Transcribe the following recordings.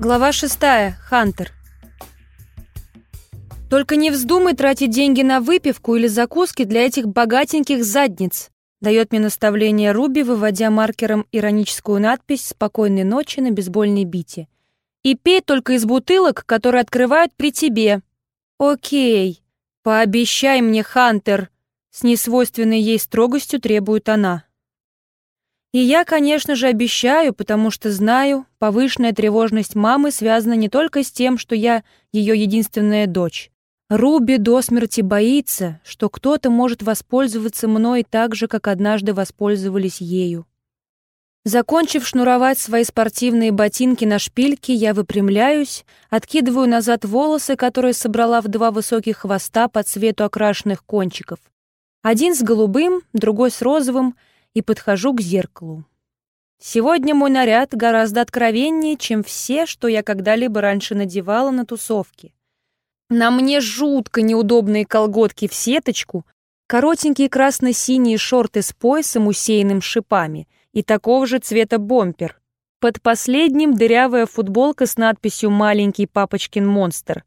Глава шестая. Хантер. Только не вздумай тратить деньги на выпивку или закуски для этих богатеньких задниц. Дает мне наставление Руби, выводя маркером ироническую надпись «Спокойной ночи» на бейсбольной бите. И пей только из бутылок, которые открывают при тебе. Окей. Пообещай мне, Хантер. С несвойственной ей строгостью требует она. И я, конечно же, обещаю, потому что знаю, повышенная тревожность мамы связана не только с тем, что я ее единственная дочь. Руби до смерти боится, что кто-то может воспользоваться мной так же, как однажды воспользовались ею. Закончив шнуровать свои спортивные ботинки на шпильке, я выпрямляюсь, откидываю назад волосы, которые собрала в два высоких хвоста по цвету окрашенных кончиков. Один с голубым, другой с розовым — и подхожу к зеркалу. Сегодня мой наряд гораздо откровеннее, чем все, что я когда-либо раньше надевала на тусовке. На мне жутко неудобные колготки в сеточку, коротенькие красно-синие шорты с поясом, усеянным шипами, и такого же цвета бомпер. Под последним дырявая футболка с надписью «Маленький папочкин монстр».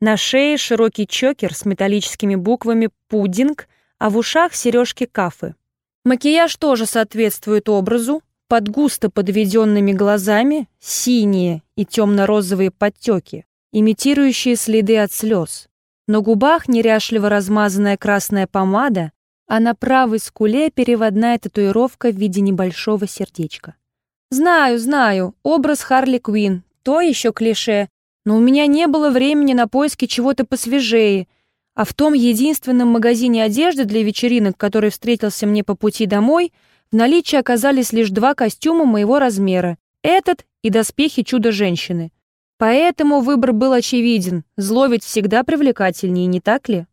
На шее широкий чокер с металлическими буквами «Пудинг», а в ушах сережки кафы. Макияж тоже соответствует образу, под густо подведенными глазами синие и темно-розовые подтеки, имитирующие следы от слез. На губах неряшливо размазанная красная помада, а на правой скуле переводная татуировка в виде небольшого сердечка. Знаю, знаю, образ Харли Квин, то еще клише, но у меня не было времени на поиски чего-то посвежее — а в том единственном магазине одежды для вечеринок, который встретился мне по пути домой, в наличии оказались лишь два костюма моего размера. Этот и доспехи чудо-женщины. Поэтому выбор был очевиден. Зло ведь всегда привлекательнее, не так ли?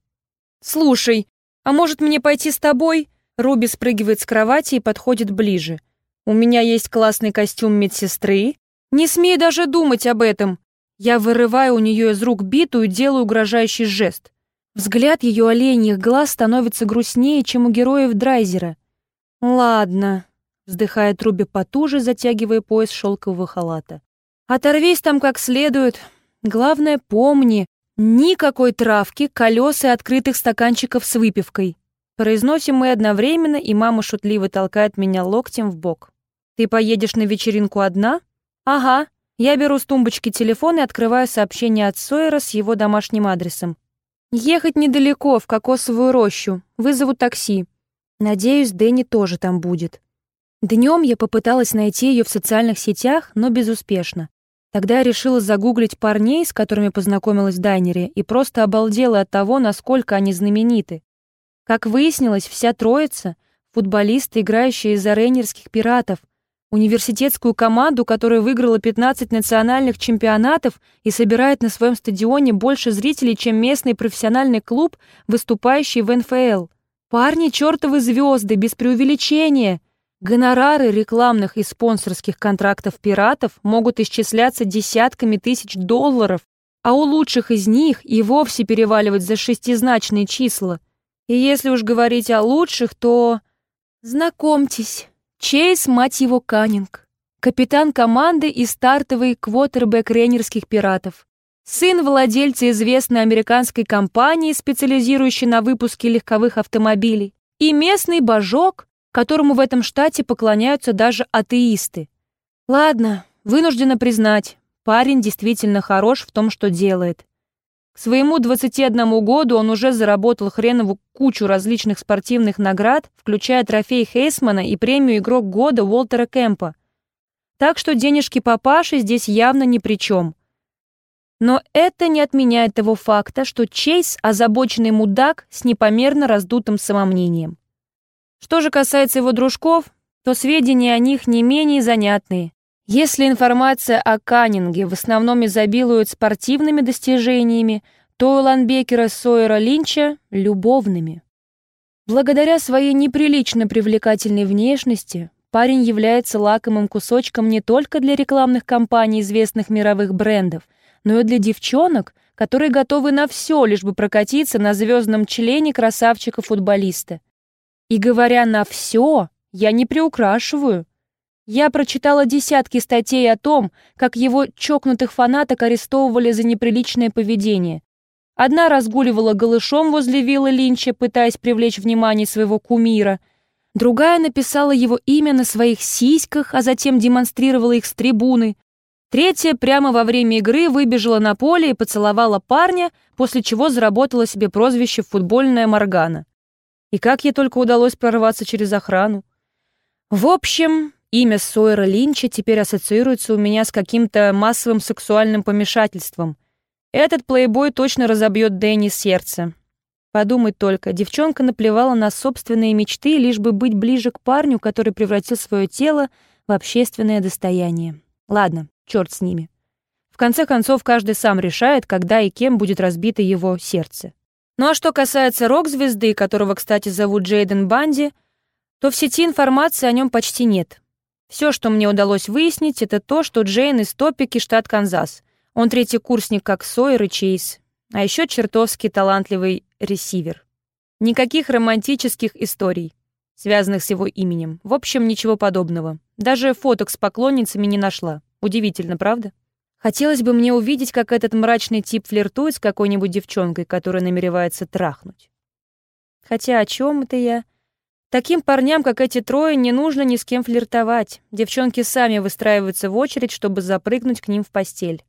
«Слушай, а может мне пойти с тобой?» Руби спрыгивает с кровати и подходит ближе. «У меня есть классный костюм медсестры. Не смей даже думать об этом!» Я вырываю у нее из рук биту и делаю угрожающий жест. Взгляд ее оленьих глаз становится грустнее, чем у героев Драйзера. «Ладно», — вздыхает Руби потуже, затягивая пояс шелкового халата. «Оторвись там как следует. Главное, помни, никакой травки, колес и открытых стаканчиков с выпивкой». Произносим мы одновременно, и мама шутливо толкает меня локтем в бок. «Ты поедешь на вечеринку одна?» «Ага». Я беру с тумбочки телефон и открываю сообщение от Сойера с его домашним адресом. Ехать недалеко, в кокосовую рощу. Вызову такси. Надеюсь, Дэнни тоже там будет. Днем я попыталась найти ее в социальных сетях, но безуспешно. Тогда я решила загуглить парней, с которыми познакомилась в дайнере, и просто обалдела от того, насколько они знамениты. Как выяснилось, вся троица — футболисты, играющие за рейнерских пиратов — университетскую команду, которая выиграла 15 национальных чемпионатов и собирает на своем стадионе больше зрителей, чем местный профессиональный клуб, выступающий в НФЛ. Парни чертовы звезды, без преувеличения. Гонорары рекламных и спонсорских контрактов пиратов могут исчисляться десятками тысяч долларов, а у лучших из них и вовсе переваливать за шестизначные числа. И если уж говорить о лучших, то... Знакомьтесь. Чейз, мать его, Каннинг. Капитан команды и стартовый квотербек рейнерских пиратов. Сын владельца известной американской компании, специализирующей на выпуске легковых автомобилей. И местный божок, которому в этом штате поклоняются даже атеисты. Ладно, вынуждена признать, парень действительно хорош в том, что делает. К своему 21 году он уже заработал хренову кучу различных спортивных наград, включая трофей Хейсмана и премию «Игрок года» Уолтера Кэмпа. Так что денежки папаши здесь явно ни при чем. Но это не отменяет того факта, что Чейз – озабоченный мудак с непомерно раздутым самомнением. Что же касается его дружков, то сведения о них не менее занятные. Если информация о Каннинге в основном изобилует спортивными достижениями, то у Ланбекера Сойера Линча — любовными. Благодаря своей неприлично привлекательной внешности парень является лакомым кусочком не только для рекламных кампаний известных мировых брендов, но и для девчонок, которые готовы на все, лишь бы прокатиться на звездном члене красавчика-футболиста. И говоря «на все», я не приукрашиваю — Я прочитала десятки статей о том, как его чокнутых фанаток арестовывали за неприличное поведение. Одна разгуливала голышом возле виллы Линча, пытаясь привлечь внимание своего кумира. Другая написала его имя на своих сиськах, а затем демонстрировала их с трибуны. Третья прямо во время игры выбежала на поле и поцеловала парня, после чего заработала себе прозвище «футбольная Моргана». И как ей только удалось прорваться через охрану. В общем, Имя Сойера Линча теперь ассоциируется у меня с каким-то массовым сексуальным помешательством. Этот плейбой точно разобьет Дэнни сердце. Подумать только, девчонка наплевала на собственные мечты, лишь бы быть ближе к парню, который превратил свое тело в общественное достояние. Ладно, черт с ними. В конце концов, каждый сам решает, когда и кем будет разбито его сердце. Ну а что касается рок-звезды, которого, кстати, зовут Джейден Банди, то в сети информации о нем почти нет. Все, что мне удалось выяснить, это то, что Джейн из Топики, штат Канзас. Он третий курсник, как Сойер и Чейз. А еще чертовски талантливый ресивер. Никаких романтических историй, связанных с его именем. В общем, ничего подобного. Даже фоток с поклонницами не нашла. Удивительно, правда? Хотелось бы мне увидеть, как этот мрачный тип флиртует с какой-нибудь девчонкой, которая намеревается трахнуть. Хотя о чем это я? Таким парням, как эти трое, не нужно ни с кем флиртовать. Девчонки сами выстраиваются в очередь, чтобы запрыгнуть к ним в постель.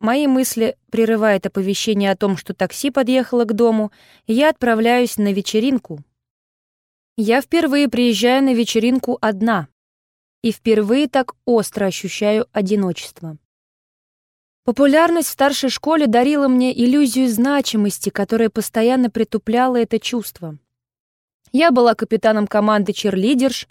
Мои мысли прерывает оповещение о том, что такси подъехало к дому, и я отправляюсь на вечеринку. Я впервые приезжаю на вечеринку одна. И впервые так остро ощущаю одиночество. Популярность в старшей школе дарила мне иллюзию значимости, которая постоянно притупляла это чувство. Я была капитаном команды черлидерш,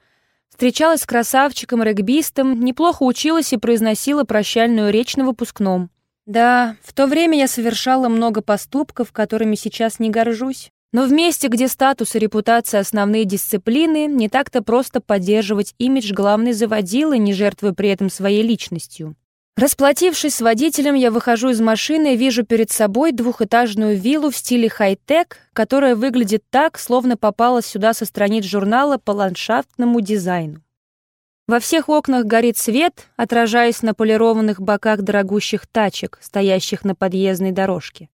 встречалась с красавчиком-регбистом, неплохо училась и произносила прощальную речь на выпускном. Да, в то время я совершала много поступков, которыми сейчас не горжусь. Но в месте, где статус и репутация основные дисциплины, не так-то просто поддерживать имидж главной заводилы, не жертвуя при этом своей личностью. Расплатившись с водителем, я выхожу из машины и вижу перед собой двухэтажную виллу в стиле хай-тек, которая выглядит так, словно попала сюда со страниц журнала по ландшафтному дизайну. Во всех окнах горит свет, отражаясь на полированных боках дорогущих тачек, стоящих на подъездной дорожке.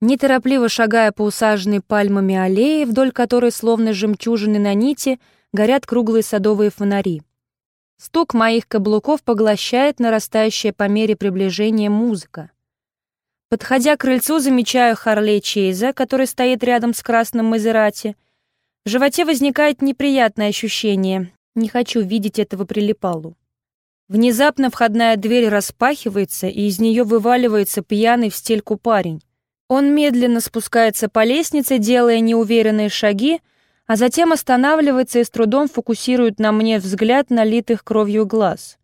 Неторопливо шагая по усаженной пальмами аллее, вдоль которой, словно жемчужины на нити, горят круглые садовые фонари. Стук моих каблуков поглощает нарастающая по мере приближения музыка. Подходя к крыльцу, замечаю Харлей Чейза, который стоит рядом с красным Мазерати. В животе возникает неприятное ощущение. Не хочу видеть этого прилипалу. Внезапно входная дверь распахивается, и из нее вываливается пьяный в стельку парень. Он медленно спускается по лестнице, делая неуверенные шаги, а затем останавливается и с трудом фокусирует на мне взгляд налитых кровью глаз.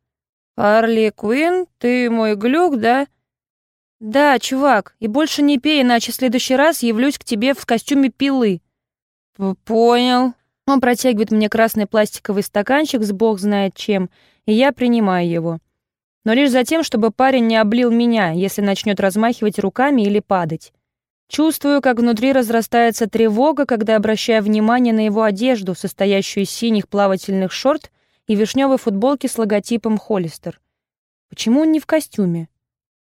«Арли Куин, ты мой глюк, да?» «Да, чувак, и больше не пей, иначе в следующий раз явлюсь к тебе в костюме пилы». «Понял». Он протягивает мне красный пластиковый стаканчик с бог знает чем, и я принимаю его. Но лишь за тем, чтобы парень не облил меня, если начнет размахивать руками или падать. Чувствую, как внутри разрастается тревога, когда обращаю внимание на его одежду, состоящую из синих плавательных шорт и вишневой футболки с логотипом Холлистер. Почему он не в костюме?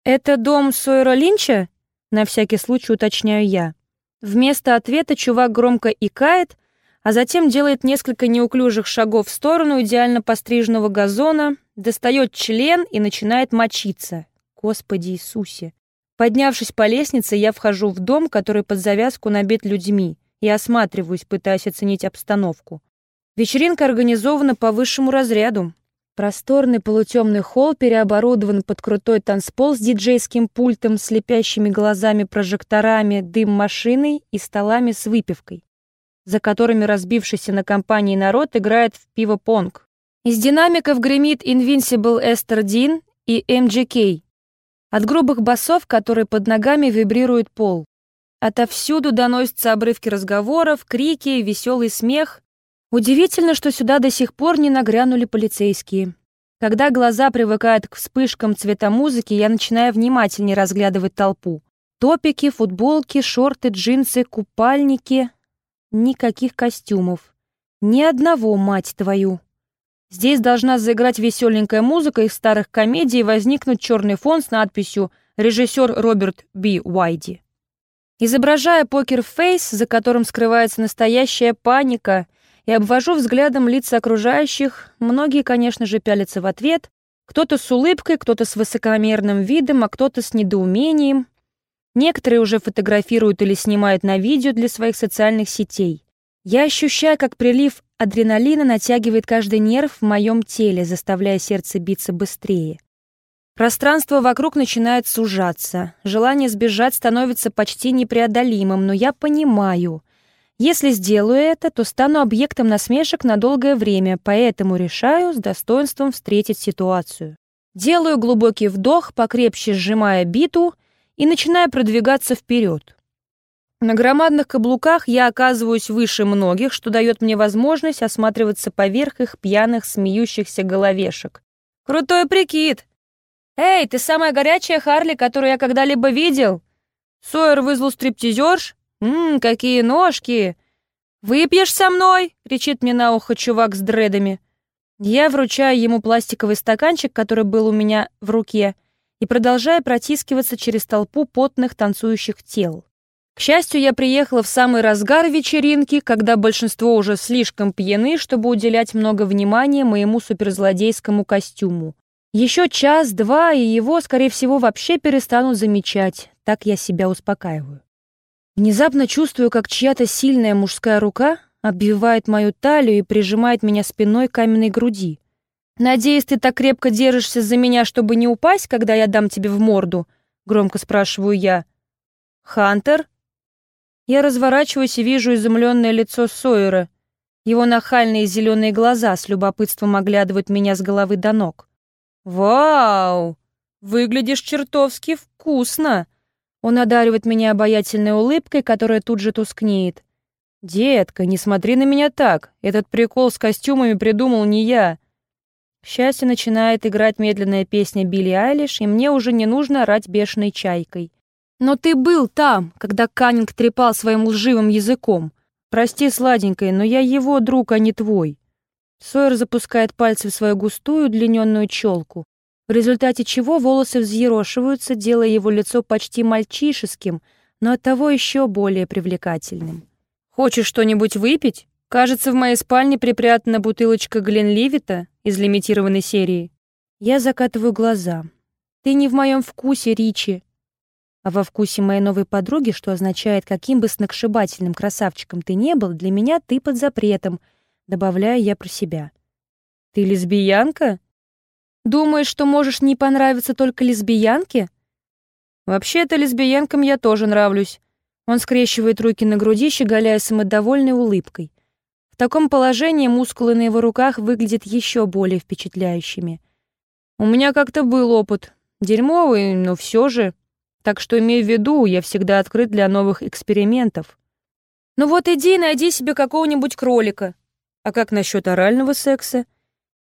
«Это дом Сойера Линча?» На всякий случай уточняю я. Вместо ответа чувак громко икает, а затем делает несколько неуклюжих шагов в сторону идеально постриженного газона, достает член и начинает мочиться. Господи Иисусе! Поднявшись по лестнице, я вхожу в дом, который под завязку набит людьми, и осматриваюсь, пытаясь оценить обстановку. Вечеринка организована по высшему разряду. Просторный полутемный холл переоборудован под крутой танцпол с диджейским пультом, слепящими глазами прожекторами, дым-машиной и столами с выпивкой, за которыми разбившийся на компании народ играет в пиво-понг. Из динамиков гремит Invincible Esther Dean и MGK, от грубых басов, которые под ногами вибрирует пол. Отовсюду доносятся обрывки разговоров, крики, веселый смех. Удивительно, что сюда до сих пор не нагрянули полицейские. Когда глаза привыкают к вспышкам цвета музыки, я начинаю внимательнее разглядывать толпу. Топики, футболки, шорты, джинсы, купальники. Никаких костюмов. Ни одного, мать твою. Здесь должна заиграть веселенькая музыка из старых комедий и возникнуть черный фон с надписью «Режиссер Роберт Б. Уайди». Изображая покер-фейс, за которым скрывается настоящая паника, и обвожу взглядом лица окружающих, многие, конечно же, пялятся в ответ, кто-то с улыбкой, кто-то с высокомерным видом, а кто-то с недоумением. Некоторые уже фотографируют или снимают на видео для своих социальных сетей. Я ощущаю, как прилив адреналина натягивает каждый нерв в моем теле, заставляя сердце биться быстрее. Пространство вокруг начинает сужаться. Желание сбежать становится почти непреодолимым, но я понимаю. Если сделаю это, то стану объектом насмешек на долгое время, поэтому решаю с достоинством встретить ситуацию. Делаю глубокий вдох, покрепче сжимая биту, и начинаю продвигаться вперед. На громадных каблуках я оказываюсь выше многих, что дает мне возможность осматриваться поверх их пьяных, смеющихся головешек. Крутой прикид! «Эй, ты самая горячая Харли, которую я когда-либо видел!» Сойер вызвал стриптизерш. «Ммм, какие ножки!» «Выпьешь со мной?» — кричит мне на ухо чувак с дредами. Я вручаю ему пластиковый стаканчик, который был у меня в руке, и продолжаю протискиваться через толпу потных танцующих тел. К счастью, я приехала в самый разгар вечеринки, когда большинство уже слишком пьяны, чтобы уделять много внимания моему суперзлодейскому костюму. Еще час-два, и его, скорее всего, вообще перестанут замечать. Так я себя успокаиваю. Внезапно чувствую, как чья-то сильная мужская рука обвивает мою талию и прижимает меня спиной к каменной груди. «Надеюсь, ты так крепко держишься за меня, чтобы не упасть, когда я дам тебе в морду?» — громко спрашиваю я. «Хантер?» Я разворачиваюсь и вижу изумленное лицо Сойера. Его нахальные зеленые глаза с любопытством оглядывают меня с головы до ног. «Вау! Выглядишь чертовски вкусно!» Он одаривает меня обаятельной улыбкой, которая тут же тускнеет. «Детка, не смотри на меня так. Этот прикол с костюмами придумал не я». К счастью, начинает играть медленная песня Билли Айлиш, и мне уже не нужно орать бешеной чайкой. «Но ты был там, когда Каннинг трепал своим лживым языком. Прости, сладенькая, но я его друг, а не твой». Сойер запускает пальцы в свою густую удлиненную челку, в результате чего волосы взъерошиваются, делая его лицо почти мальчишеским, но оттого еще более привлекательным. «Хочешь что-нибудь выпить? Кажется, в моей спальне припрятана бутылочка Гленливита из лимитированной серии». Я закатываю глаза. «Ты не в моем вкусе, Ричи». А во вкусе моей новой подруги, что означает, каким бы сногсшибательным красавчиком ты не был, для меня ты под запретом — добавляю я про себя. «Ты лесбиянка? Думаешь, что можешь не понравиться только лесбиянке?» «Вообще-то лесбиянкам я тоже нравлюсь». Он скрещивает руки на груди, щеголяя самодовольной улыбкой. В таком положении мускулы на его руках выглядят еще более впечатляющими. «У меня как-то был опыт. Дерьмовый, но все же. Так что имей в виду, я всегда открыт для новых экспериментов». «Ну вот иди и найди себе какого-нибудь кролика. А как насчет орального секса?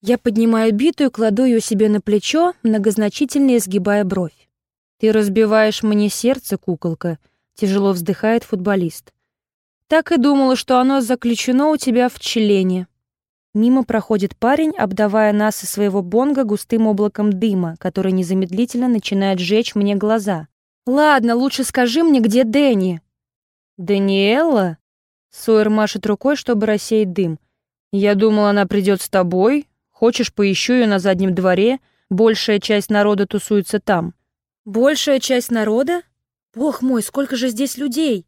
Я поднимаю биту и кладу ее себе на плечо, многозначительно изгибая бровь. Ты разбиваешь мне сердце, куколка, тяжело вздыхает футболист. Так и думала, что оно заключено у тебя в члене. Мимо проходит парень, обдавая нас из своего бонга густым облаком дыма, который незамедлительно начинает жечь мне глаза. «Ладно, лучше скажи мне, где Дэнни?» «Даниэла?» Сойер машет рукой, чтобы рассеять дым. «Я думал, она придет с тобой. Хочешь, поищу ее на заднем дворе? Большая часть народа тусуется там». «Большая часть народа? Бог мой, сколько же здесь людей!»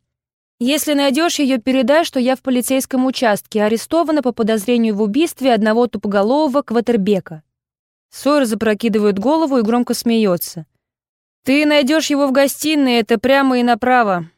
«Если найдешь ее, передай, что я в полицейском участке, арестована по подозрению в убийстве одного тупоголового кватербека». Сойер запрокидывает голову и громко смеется. «Ты найдешь его в гостиной, это прямо и направо.